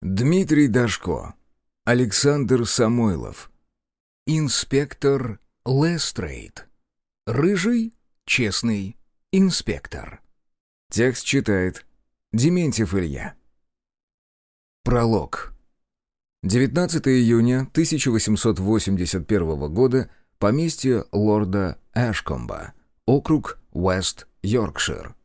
Дмитрий Дашко. Александр Самойлов. Инспектор Лестрейд. Рыжий, честный инспектор. Текст читает Дементьев Илья. Пролог. 19 июня 1881 года. Поместье лорда Эшкомба. Округ Уэст-Йоркшир.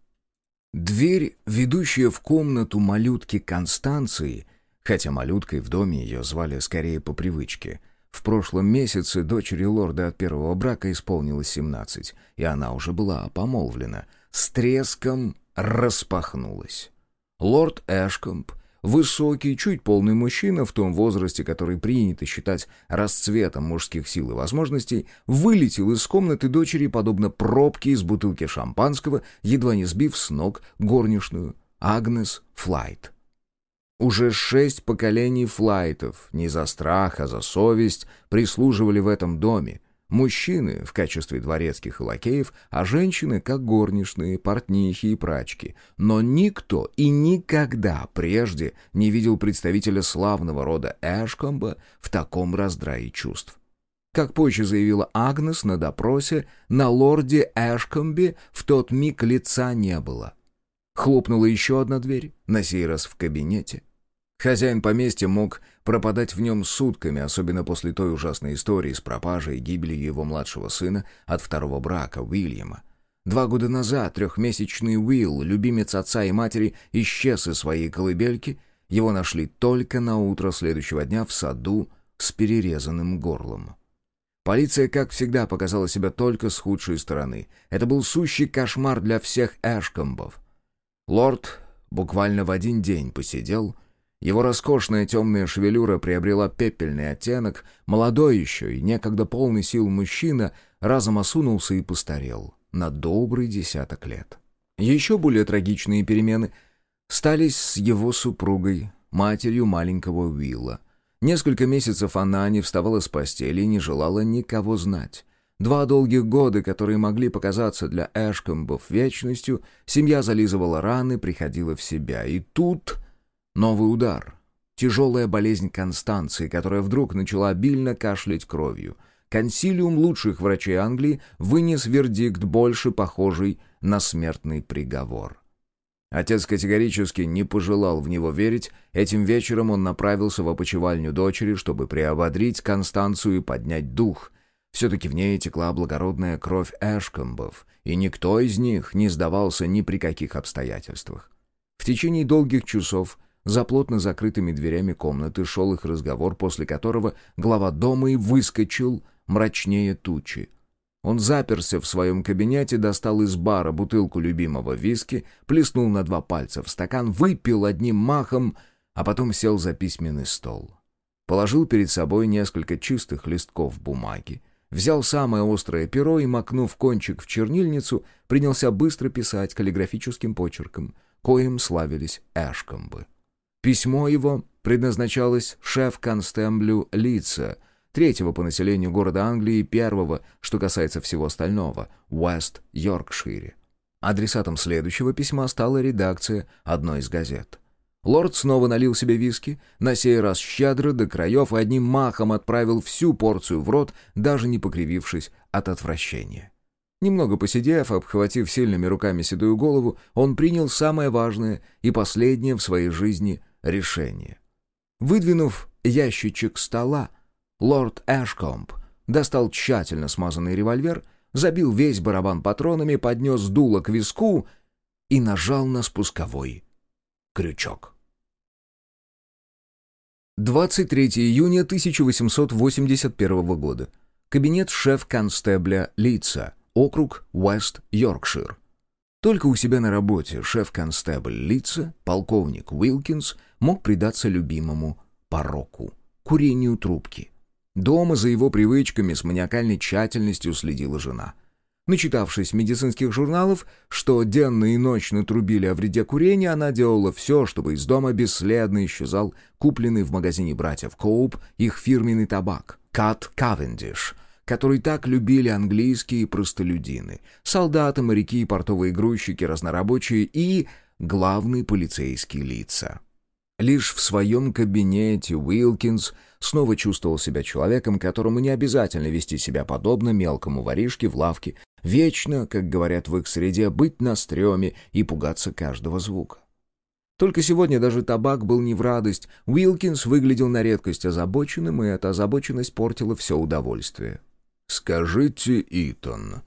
Дверь, ведущая в комнату малютки Констанции, хотя малюткой в доме ее звали скорее по привычке. В прошлом месяце дочери лорда от первого брака исполнилось 17, и она уже была помолвлена. С треском распахнулась. Лорд Эшкомп, высокий, чуть полный мужчина в том возрасте, который принято считать расцветом мужских сил и возможностей, вылетел из комнаты дочери, подобно пробке из бутылки шампанского, едва не сбив с ног горничную Агнес Флайт. Уже шесть поколений флайтов, не за страх, а за совесть, прислуживали в этом доме. Мужчины в качестве дворецких и лакеев, а женщины как горничные, портнихи и прачки. Но никто и никогда прежде не видел представителя славного рода Эшкомба в таком раздрае чувств. Как позже заявила Агнес на допросе, на лорде Эшкомбе в тот миг лица не было. Хлопнула еще одна дверь, на сей раз в кабинете. Хозяин поместья мог пропадать в нем сутками, особенно после той ужасной истории с пропажей и гибелью его младшего сына от второго брака, Уильяма. Два года назад трехмесячный Уилл, любимец отца и матери, исчез из своей колыбельки. Его нашли только на утро следующего дня в саду с перерезанным горлом. Полиция, как всегда, показала себя только с худшей стороны. Это был сущий кошмар для всех Эшкомбов. Лорд буквально в один день посидел его роскошная темная шевелюра приобрела пепельный оттенок, молодой еще и некогда полный сил мужчина разом осунулся и постарел на добрый десяток лет. Еще более трагичные перемены стались с его супругой, матерью маленького Уилла. Несколько месяцев она не вставала с постели и не желала никого знать. Два долгих года, которые могли показаться для Эшкомбов вечностью, семья зализывала раны, приходила в себя. И тут Новый удар. Тяжелая болезнь Констанции, которая вдруг начала обильно кашлять кровью. Консилиум лучших врачей Англии вынес вердикт, больше похожий на смертный приговор. Отец категорически не пожелал в него верить. Этим вечером он направился в опочивальню дочери, чтобы приободрить Констанцию и поднять дух. Все-таки в ней текла благородная кровь Эшкомбов, и никто из них не сдавался ни при каких обстоятельствах. В течение долгих часов за плотно закрытыми дверями комнаты шел их разговор, после которого глава дома и выскочил мрачнее тучи. Он заперся в своем кабинете, достал из бара бутылку любимого виски, плеснул на два пальца в стакан, выпил одним махом, а потом сел за письменный стол. Положил перед собой несколько чистых листков бумаги, взял самое острое перо и, макнув кончик в чернильницу, принялся быстро писать каллиграфическим почерком, коим славились Эшкомбы. Письмо его предназначалось шеф-констемблю Лица, третьего по населению города Англии и первого, что касается всего остального, Уэст-Йоркшире. Адресатом следующего письма стала редакция одной из газет. Лорд снова налил себе виски, на сей раз щедро до краев и одним махом отправил всю порцию в рот, даже не покривившись от отвращения. Немного посидев, обхватив сильными руками седую голову, он принял самое важное и последнее в своей жизни решение. Выдвинув ящичек стола, лорд Эшкомп достал тщательно смазанный револьвер, забил весь барабан патронами, поднес дуло к виску и нажал на спусковой крючок. 23 июня 1881 года. Кабинет шеф-констебля Лица, округ Уэст-Йоркшир. Только у себя на работе шеф-констебль Лица, полковник Уилкинс, мог предаться любимому пороку — курению трубки. Дома за его привычками с маниакальной тщательностью следила жена. Начитавшись медицинских журналов, что денно и ночно трубили о вреде курения, она делала все, чтобы из дома бесследно исчезал купленный в магазине братьев Коуп их фирменный табак — Кат Кавендиш — который так любили английские простолюдины, солдаты, моряки, портовые грузчики, разнорабочие и главные полицейские лица. Лишь в своем кабинете Уилкинс снова чувствовал себя человеком, которому не обязательно вести себя подобно мелкому воришке в лавке, вечно, как говорят в их среде, быть на стреме и пугаться каждого звука. Только сегодня даже табак был не в радость. Уилкинс выглядел на редкость озабоченным, и эта озабоченность портила все удовольствие. «Скажите, Итан,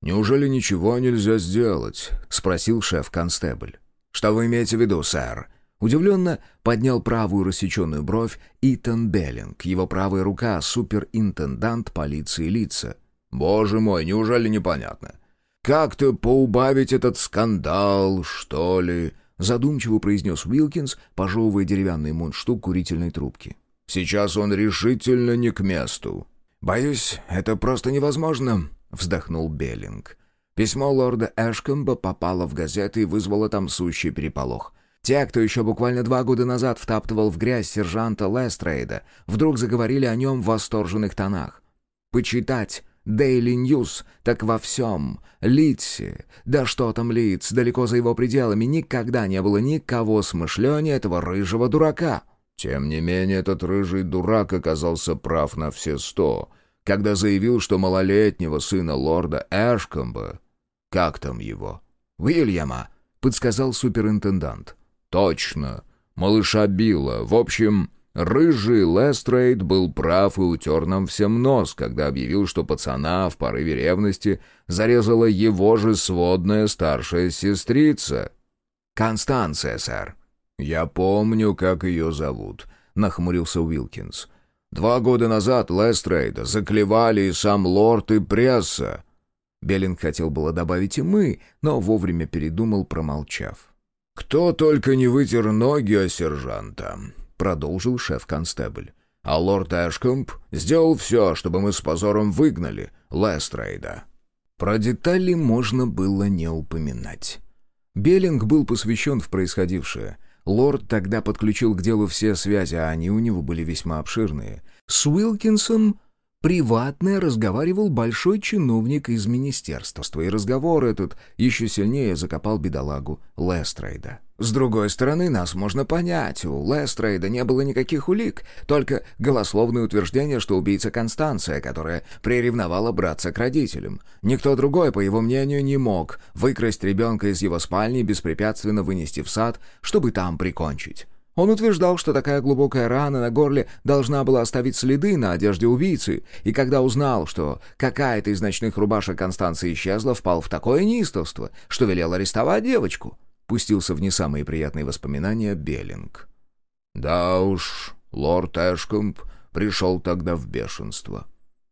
неужели ничего нельзя сделать?» — спросил шеф-констебль. «Что вы имеете в виду, сэр?» Удивленно поднял правую рассеченную бровь Итан Беллинг, его правая рука — суперинтендант полиции лица. «Боже мой, неужели непонятно? Как-то поубавить этот скандал, что ли?» Задумчиво произнес Уилкинс, пожевывая деревянный мундштук курительной трубки. «Сейчас он решительно не к месту». «Боюсь, это просто невозможно», — вздохнул Беллинг. Письмо лорда Эшкомба попало в газеты и вызвало там сущий переполох. Те, кто еще буквально два года назад втаптывал в грязь сержанта Лестрейда, вдруг заговорили о нем в восторженных тонах. Почитать Daily News, так во всем. Литси, да что там Литс, далеко за его пределами, никогда не было никого смышленнее этого рыжего дурака. Тем не менее, этот рыжий дурак оказался прав на все сто, когда заявил, что малолетнего сына лорда Эшкомба, как там его, Уильяма, подсказал суперинтендант. Точно. Малыша Билла. В общем, рыжий Лестрейд был прав и утер нам всем нос, когда объявил, что пацана в порыве ревности зарезала его же сводная старшая сестрица. «Констанция, сэр». «Я помню, как ее зовут», — нахмурился Уилкинс. «Два года назад Лестрейда заклевали и сам лорд, и пресса». Беллинг хотел было добавить и мы, но вовремя передумал, промолчав. «Кто только не вытер ноги о сержанта», — продолжил шеф-констебль. «А лорд Эшкомп сделал все, чтобы мы с позором выгнали Лестрейда». Про детали можно было не упоминать. Беллинг был посвящен в происходившее. Лорд тогда подключил к делу все связи, а они у него были весьма обширные. С Уилкинсом приватно разговаривал большой чиновник из министерства, и разговор этот еще сильнее закопал бедолагу Лестрейда. С другой стороны, нас можно понять, у Лестрейда не было никаких улик, только голословное утверждение, что убийца Констанция, которая приревновала братца к родителям. Никто другой, по его мнению, не мог выкрасть ребенка из его спальни и беспрепятственно вынести в сад, чтобы там прикончить. Он утверждал, что такая глубокая рана на горле должна была оставить следы на одежде убийцы, и когда узнал, что какая-то из ночных рубашек Констанции исчезла, впал в такое неистовство, что велел арестовать девочку. Пустился в не самые приятные воспоминания Беллинг. «Да уж, лорд Эшкомп пришел тогда в бешенство.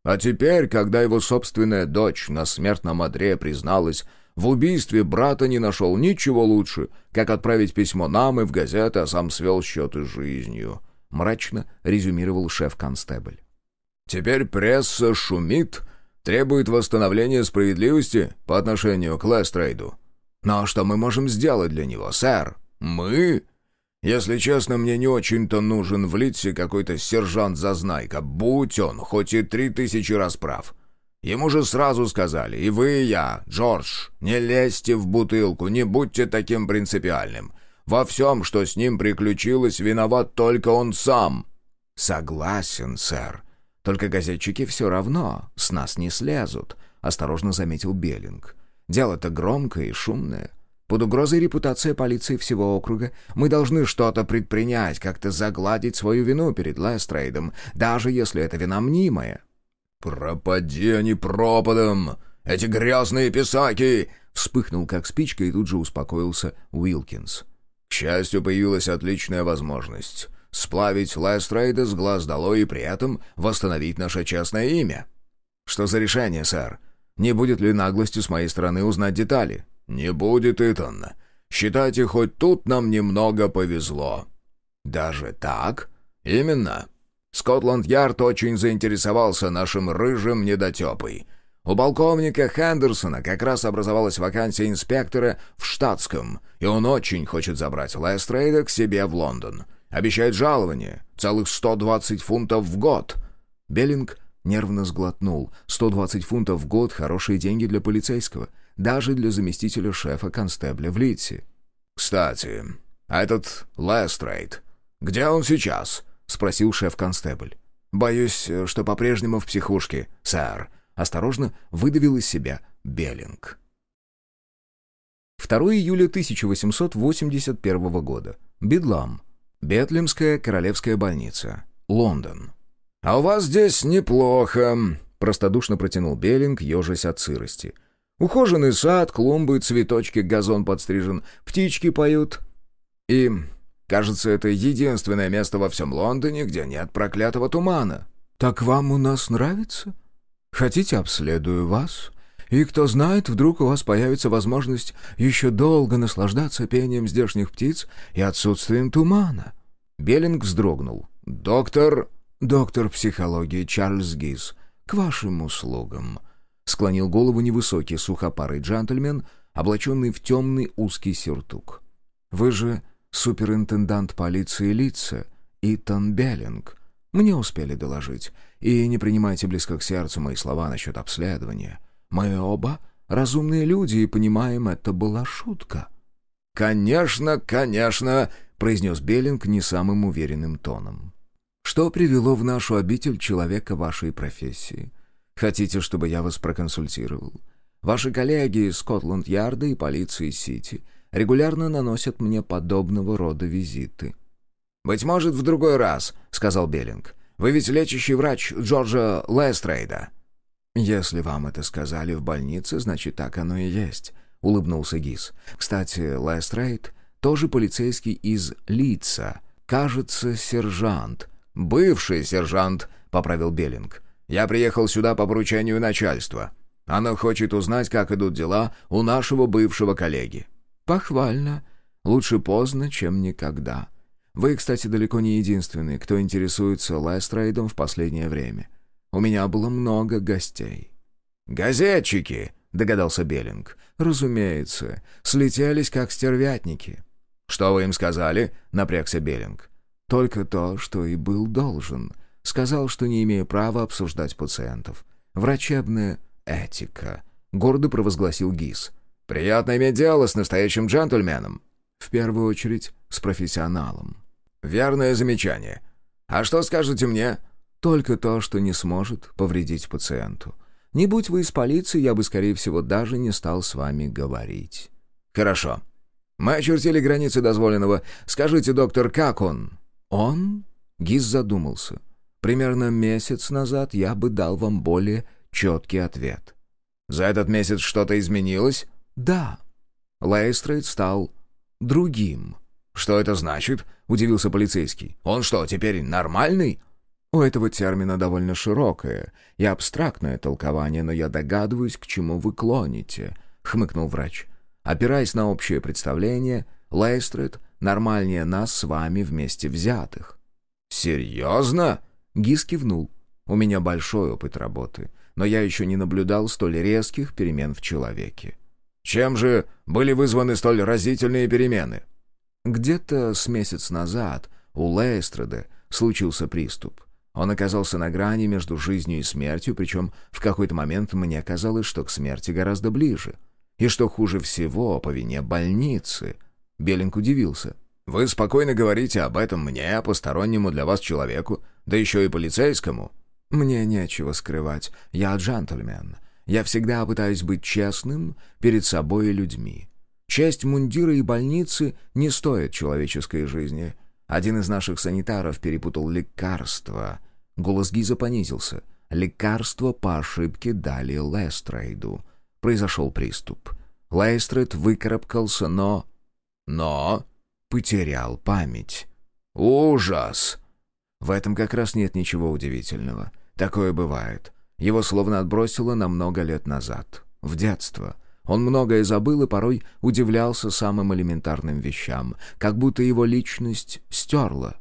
А теперь, когда его собственная дочь на смертном одре призналась, в убийстве брата не нашел ничего лучше, как отправить письмо нам и в газеты, а сам свел счеты с жизнью», — мрачно резюмировал шеф-констебль. «Теперь пресса шумит, требует восстановления справедливости по отношению к Лестрейду. Но что мы можем сделать для него, сэр? Мы? Если честно, мне не очень-то нужен в Литсе какой-то сержант-зазнайка, будь он хоть и три тысячи раз прав». Ему же сразу сказали, и вы, и я, Джордж, не лезьте в бутылку, не будьте таким принципиальным. Во всем, что с ним приключилось, виноват только он сам». «Согласен, сэр. Только газетчики все равно с нас не слезут», — осторожно заметил Беллинг. «Дело-то громкое и шумное. Под угрозой репутация полиции всего округа. Мы должны что-то предпринять, как-то загладить свою вину перед Лестрейдом, даже если это вина мнимая». «Пропади они пропадом! Эти грязные писаки!» Вспыхнул как спичка и тут же успокоился Уилкинс. «К счастью, появилась отличная возможность сплавить Лестрейда с глаз долой и при этом восстановить наше честное имя». «Что за решение, сэр? Не будет ли наглостью с моей стороны узнать детали?» «Не будет, Итан. Считайте, хоть тут нам немного повезло». «Даже так?» «Именно. Скотланд-Ярд очень заинтересовался нашим рыжим недотепой. У полковника Хендерсона как раз образовалась вакансия инспектора в штатском, и он очень хочет забрать Лестрейда к себе в Лондон. Обещает жалование, целых 120 фунтов в год. Беллинг нервно сглотнул. 120 фунтов в год — хорошие деньги для полицейского, даже для заместителя шефа констебля в Лидсе. «Кстати, а этот Лестрейд «Где он сейчас?» — спросил шеф-констебль. «Боюсь, что по-прежнему в психушке, сэр», — осторожно выдавил из себя Беллинг. 2 июля 1881 года. Бедлам. Бетлемская королевская больница. Лондон. «А у вас здесь неплохо», — простодушно протянул Беллинг, ежась от сырости. «Ухоженный сад, клумбы, цветочки, газон подстрижен, птички поют. И, кажется, это единственное место во всем Лондоне, где нет проклятого тумана». «Так вам у нас нравится? Хотите, обследую вас?» И кто знает, вдруг у вас появится возможность еще долго наслаждаться пением здешних птиц и отсутствием тумана». Беллинг вздрогнул. «Доктор...» «Доктор психологии Чарльз Гиз. К вашим услугам». Склонил голову невысокий сухопарый джентльмен, облаченный в темный узкий сюртук. «Вы же суперинтендант полиции лица, Итан Беллинг. Мне успели доложить. И не принимайте близко к сердцу мои слова насчет обследования. Мы оба разумные люди и понимаем, это была шутка». «Конечно, конечно», — произнес Беллинг не самым уверенным тоном. «Что привело в нашу обитель человека вашей профессии? Хотите, чтобы я вас проконсультировал? Ваши коллеги из Скотланд-Ярда и полиции Сити регулярно наносят мне подобного рода визиты». «Быть может, в другой раз», — сказал Беллинг. «Вы ведь лечащий врач Джорджа Лестрейда». «Если вам это сказали в больнице, значит, так оно и есть», — улыбнулся Гис. «Кстати, Лестрейд тоже полицейский из Лидса. Кажется, сержант». «Бывший сержант», — поправил Беллинг. «Я приехал сюда по поручению начальства. Оно хочет узнать, как идут дела у нашего бывшего коллеги». «Похвально. Лучше поздно, чем никогда. Вы, кстати, далеко не единственный, кто интересуется Лестрейдом в последнее время. У меня было много гостей». «Газетчики», — догадался Беллинг. «Разумеется. Слетелись, как стервятники». «Что вы им сказали?» — напрягся Беллинг. «Только то, что и был должен. Сказал, что не имею права обсуждать пациентов. Врачебная этика», — гордо провозгласил ГИС. «Приятно иметь дело с настоящим джентльменом». «В первую очередь, с профессионалом». «Верное замечание. А что скажете мне?» Только то, что не сможет повредить пациенту. Не будь вы из полиции, я бы, скорее всего, даже не стал с вами говорить». «Хорошо. Мы очертили границы дозволенного. Скажите, доктор, как он?» «Он?» — Гиз задумался. «Примерно месяц назад я бы дал вам более четкий ответ». «За этот месяц что-то изменилось?» «Да». Лестрейд стал другим. «Что это значит?» — удивился полицейский. «Он что, теперь нормальный?» У этого термина довольно широкое и абстрактное толкование, но я догадываюсь, к чему вы клоните», — хмыкнул врач. «Опираясь на общее представление, Лейстрид нормальнее нас с вами вместе взятых». «Серьезно?» — Гис кивнул. «У меня большой опыт работы, но я еще не наблюдал столь резких перемен в человеке». «Чем же были вызваны столь разительные перемены?» «Где-то с месяц назад у Лейстреда случился приступ. Он оказался на грани между жизнью и смертью, причем в какой-то момент мне казалось, что к смерти гораздо ближе. И что хуже всего, по вине больницы. Белинг удивился. «Вы спокойно говорите об этом мне, постороннему для вас человеку, да еще и полицейскому». «Мне нечего скрывать. Я джентльмен. Я всегда пытаюсь быть честным перед собой и людьми. Часть мундира и больницы не стоит человеческой жизни. Один из наших санитаров перепутал лекарства. Голос Гиза понизился. Лекарство по ошибке дали Лестрейду. Произошел приступ. Лестрейд выкарабкался, но... Но... Потерял память. Ужас! В этом как раз нет ничего удивительного. Такое бывает. Его словно отбросило на много лет назад. В детство. Он многое забыл и порой удивлялся самым элементарным вещам, как будто его личность стерла.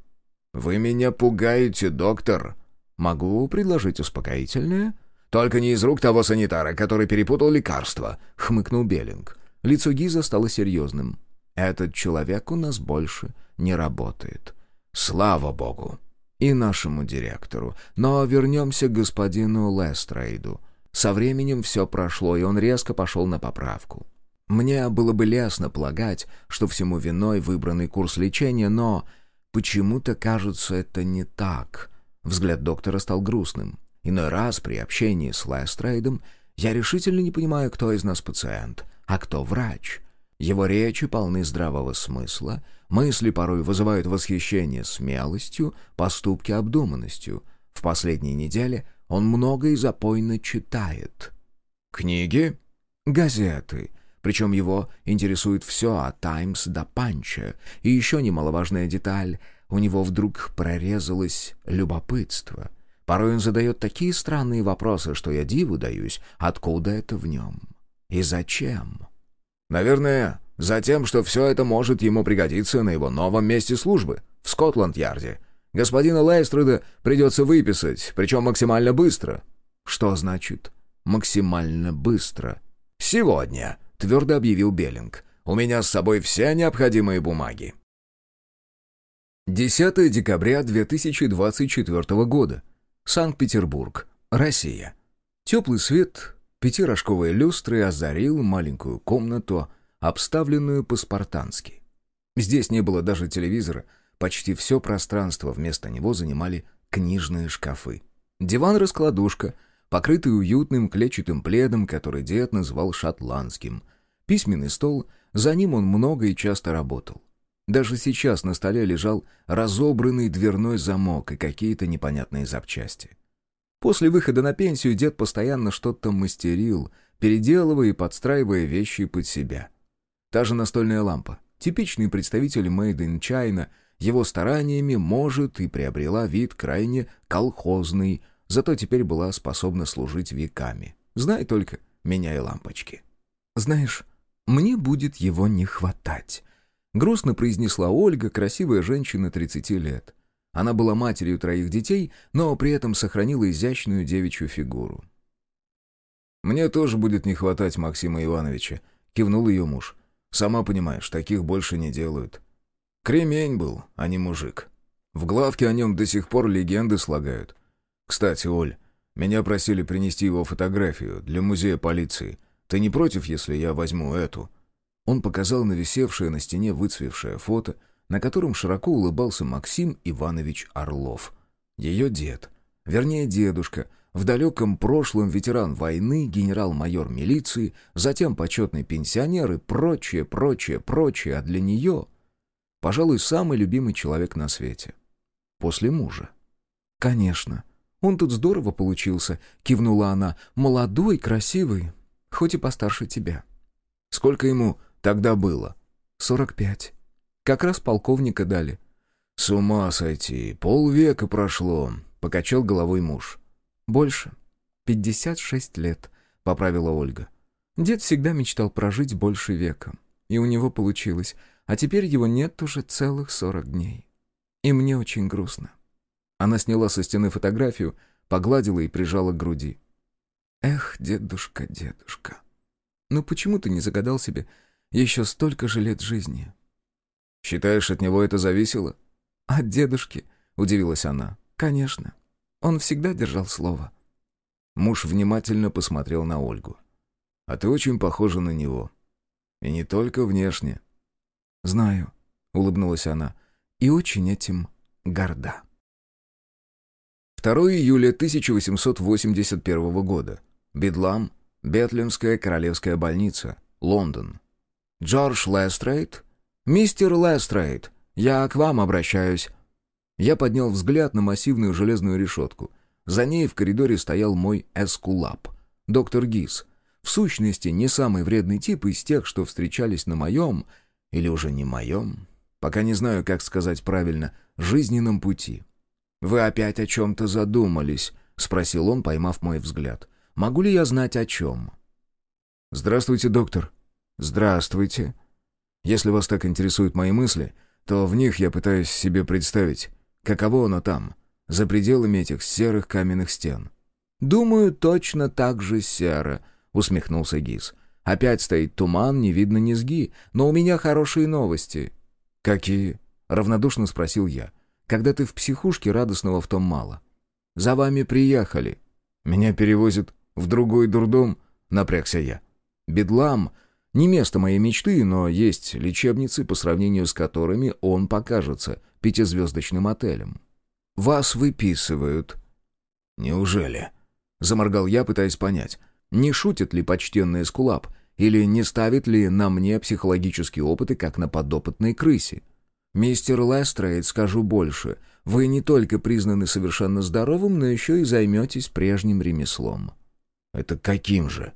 «Вы меня пугаете, доктор!» «Могу предложить успокоительное?» «Только не из рук того санитара, который перепутал лекарства», — хмыкнул Беллинг. Лицо Гиза стало серьезным. «Этот человек у нас больше не работает. Слава богу!» «И нашему директору. Но вернемся к господину Лестрейду. Со временем все прошло, и он резко пошел на поправку. Мне было бы лестно полагать, что всему виной выбранный курс лечения, но Почему-то кажется это не так. Взгляд доктора стал грустным. Иной раз при общении с Лестрейдом я решительно не понимаю, кто из нас пациент, а кто врач. Его речи полны здравого смысла, мысли порой вызывают восхищение смелостью, поступки обдуманностью. В последние недели он много и запойно читает. Книги? Газеты. Причем его интересует все от «Таймс» до «Панча». И еще немаловажная деталь — у него вдруг прорезалось любопытство. Порой он задает такие странные вопросы, что я диву даюсь, откуда это в нем и зачем. Наверное, за тем, что все это может ему пригодиться на его новом месте службы, в Скотланд-Ярде. Господина Лейстреда придется выписать, причем максимально быстро. Что значит «максимально быстро»? «Сегодня», — твердо объявил Беллинг. «У меня с собой все необходимые бумаги». 10 декабря 2024 года. Санкт-Петербург, Россия. Теплый свет, пятирожковые люстры озарил маленькую комнату, обставленную по-спартански. Здесь не было даже телевизора, почти все пространство вместо него занимали книжные шкафы. Диван-раскладушка, покрытый уютным клетчатым пледом, который дед называл шотландским. Письменный стол, за ним он много и часто работал. Даже сейчас на столе лежал разобранный дверной замок и какие-то непонятные запчасти. После выхода на пенсию дед постоянно что-то мастерил, переделывая и подстраивая вещи под себя. Та же настольная лампа, типичный представитель Made in China, его стараниями, может, и приобрела вид крайне колхозный, зато теперь была способна служить веками. Знай только, меняй лампочки. «Знаешь, мне будет его не хватать», Грустно произнесла Ольга, красивая женщина 30 лет. Она была матерью троих детей, но при этом сохранила изящную девичью фигуру. «Мне тоже будет не хватать Максима Ивановича», — кивнул ее муж. «Сама понимаешь, таких больше не делают. Кремень был, а не мужик. В главке о нем до сих пор легенды слагают. Кстати, Оль, меня просили принести его фотографию для музея полиции. Ты не против, если я возьму эту?» Он показал на висевшее на стене выцвевшее фото, на котором широко улыбался Максим Иванович Орлов. Ее дед, вернее дедушка, в далеком прошлом ветеран войны, генерал-майор милиции, затем почетный пенсионер и прочее, прочее, прочее, а для нее, пожалуй, самый любимый человек на свете. После мужа. «Конечно. Он тут здорово получился», — кивнула она. «Молодой, красивый, хоть и постарше тебя». «Сколько ему Тогда было. Сорок пять. Как раз полковника дали. С ума сойти. Полвека прошло, покачал головой муж. Больше. Пятьдесят шесть лет, поправила Ольга. Дед всегда мечтал прожить больше века. И у него получилось. А теперь его нет уже целых сорок дней. И мне очень грустно. Она сняла со стены фотографию, погладила и прижала к груди. «Эх, дедушка, дедушка, ну почему ты не загадал себе еще столько же лет жизни. «Считаешь, от него это зависело?» «От дедушки», — удивилась она. «Конечно. Он всегда держал слово». Муж внимательно посмотрел на Ольгу. «А ты очень похожа на него. И не только внешне». «Знаю», — улыбнулась она, — «и очень этим горда». 2 июля 1881 года. Бедлам, Бетлемская королевская больница, Лондон. «Джордж Лестрейд?» «Мистер Лестрейд, я к вам обращаюсь». Я поднял взгляд на массивную железную решетку. За ней в коридоре стоял мой эскулап, доктор Гис. В сущности, не самый вредный тип из тех, что встречались на моем, или уже не моем, пока не знаю, как сказать правильно, жизненном пути. «Вы опять о чем-то задумались?» — спросил он, поймав мой взгляд. «Могу ли я знать, о чем?» «Здравствуйте, доктор», «Здравствуйте. Если вас так интересуют мои мысли, то в них я пытаюсь себе представить, каково оно там, за пределами этих серых каменных стен». «Думаю, точно так же серо», — усмехнулся Гиз. «Опять стоит туман, не видно низги, но у меня хорошие новости». «Какие?» — равнодушно спросил я. «Когда ты в психушке, радостного в том мало». «За вами приехали». «Меня перевозят в другой дурдом?» — напрягся я. «Бедлам Не место моей мечты, но есть лечебницы, по сравнению с которыми он покажется пятизвездочным отелем. Вас выписывают». «Неужели?» — заморгал я, пытаясь понять, не шутит ли почтенный эскулап, или не ставит ли на мне психологические опыты, как на подопытной крысе. «Мистер Лестрейд, скажу больше, вы не только признаны совершенно здоровым, но еще и займетесь прежним ремеслом». «Это каким же?»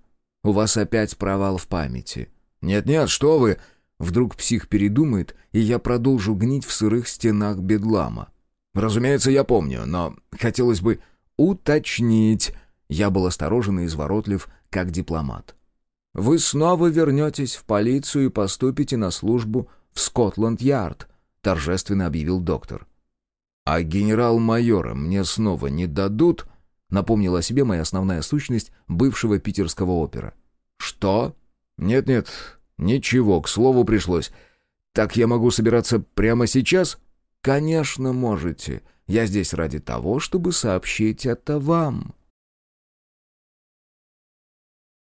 У вас опять провал в памяти». «Нет-нет, что вы...» Вдруг псих передумает, и я продолжу гнить в сырых стенах бедлама. «Разумеется, я помню, но хотелось бы...» «Уточнить...» Я был осторожен и изворотлив, как дипломат. «Вы снова вернетесь в полицию и поступите на службу в Скотланд-Ярд», — торжественно объявил доктор. «А генерал-майора мне снова не дадут?» Напомнила себе моя основная сущность бывшего питерского опера. «Что?» «Нет-нет, ничего, к слову пришлось. Так я могу собираться прямо сейчас?» «Конечно можете. Я здесь ради того, чтобы сообщить это вам».